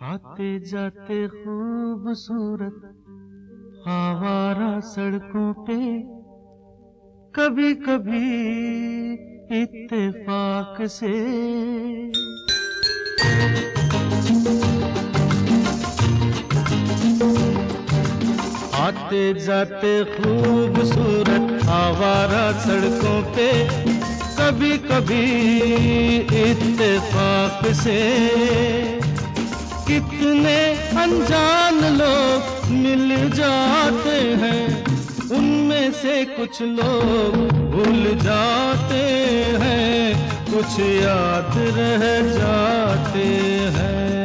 आते जाते खूबसूरत आवारा सड़कों पे कभी कभी इत्तेफाक से। आते जाते खूबसूरत आवारा सड़कों पे कभी कभी इत्तेफाक से। कितने अनजान लोग मिल जाते हैं, उनमें से कुछ लोग भूल जाते हैं, कुछ याद रह जाते हैं।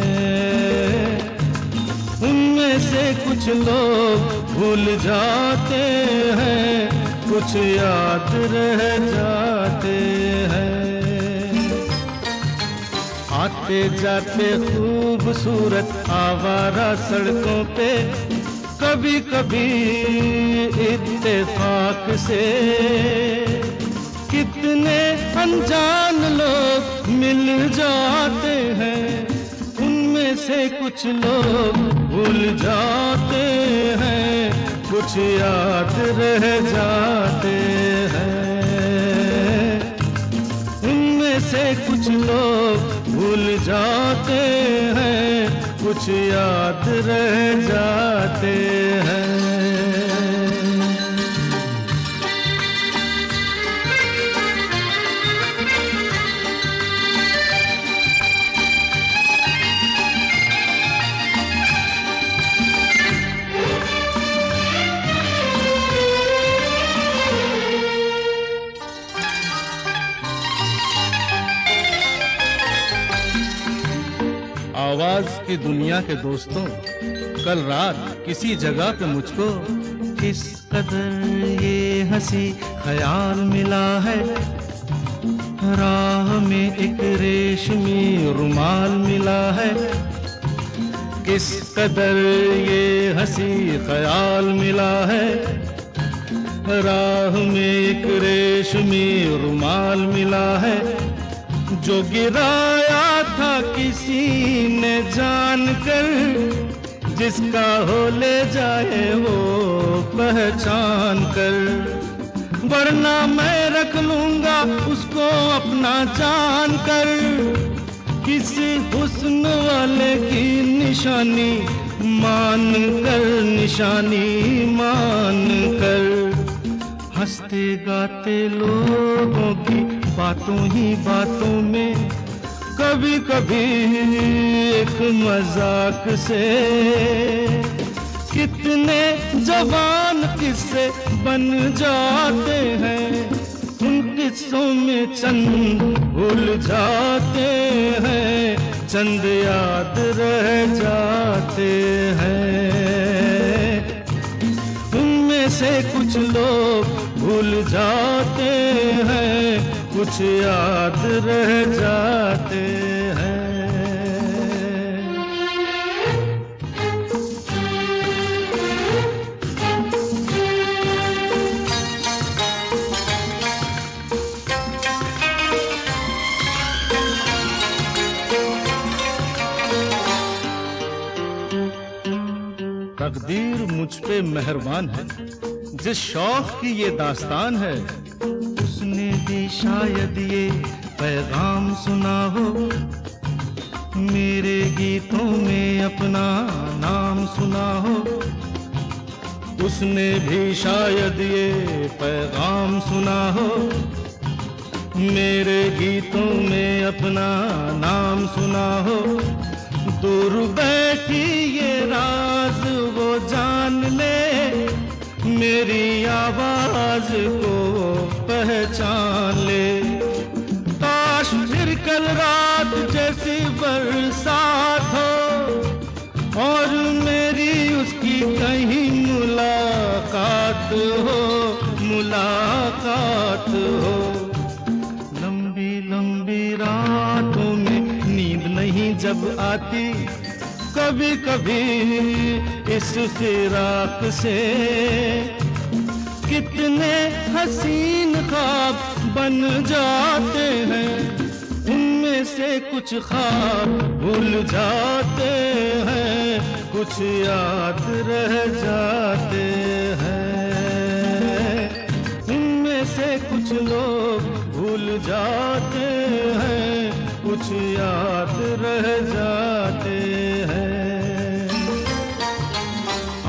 उनमें से कुछ लोग भूल जाते हैं। कुछ याद रह जाते हैं। आते जाते खूबसूरत आवारा सड़कों पे कभी कभी इत्तेफाक से। कितने अनजान लोग मिल जाते हैं, उनमें से कुछ लोग भूल जाते हैं। कुछ याद रह जाते हैं। उनमें से कुछ लोग भूल जाते हैं, कुछ याद रह जाते हैं। आवाज़ की दुनिया के दोस्तों, कल रात किसी जगह पे मुझको किस कदर ये हँसी ख्याल मिला है? राह में एक रेशमी रुमाल मिला है। किस कदर ये हँसी ख्याल मिला है? राह में एक रेशमी रुमाल मिला है, जो गिराया था किसी ने जान कर जिसका हो ले जाए वो पहचान कर। वरना मैं रख लूँगा उसको अपना जान कर। किसी हुस्न वाले की निशानी मान कर, निशानी मान कर। हँसते गाते लोगों की बातों ही बातों में कभी कभी एक मज़ाक से। कितने जवान किस्से बन जाते हैं, उन किस्सों में चंद भूल जाते हैं, चंद याद रह जाते हैं। उनमें से कुछ लोग भूल जाते हैं, कुछ याद रह जाते हैं। तकदीर मुझ पे मेहरबान है। जिस शौक की ये दास्तान है, उसने भी शायद ये पैगाम सुना हो, मेरे गीतों में अपना नाम सुना हो। उसने भी शायद ये पैगाम सुना हो, मेरे गीतों में अपना नाम सुना हो। दूर बैठी ये राज वो जान ले, मेरी आवाज़ को पहचान ले। कल रात जैसी बरसात हो, और मेरी उसकी कहीं मुलाकात हो मुलाकात हो। लंबी लंबी रातों में नींद नहीं जब आती कभी कभी इस फिराक से। कितने हसीन ख्वाब बन जाते से कुछ ख्वाब भूल जाते हैं, कुछ याद रह जाते हैं। उनमें से कुछ लोग भूल जाते हैं, कुछ याद रह जाते हैं।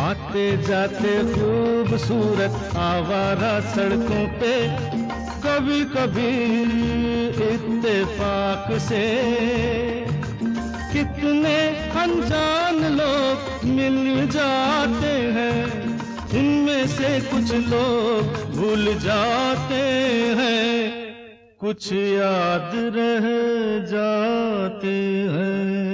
आते जाते खूबसूरत आवारा सड़कों पे कभी कभी इत्तेफाक से। कितने अनजान लोग मिल जाते हैं। उनमें से कुछ लोग भूल जाते हैं। कुछ याद रह जाते हैं।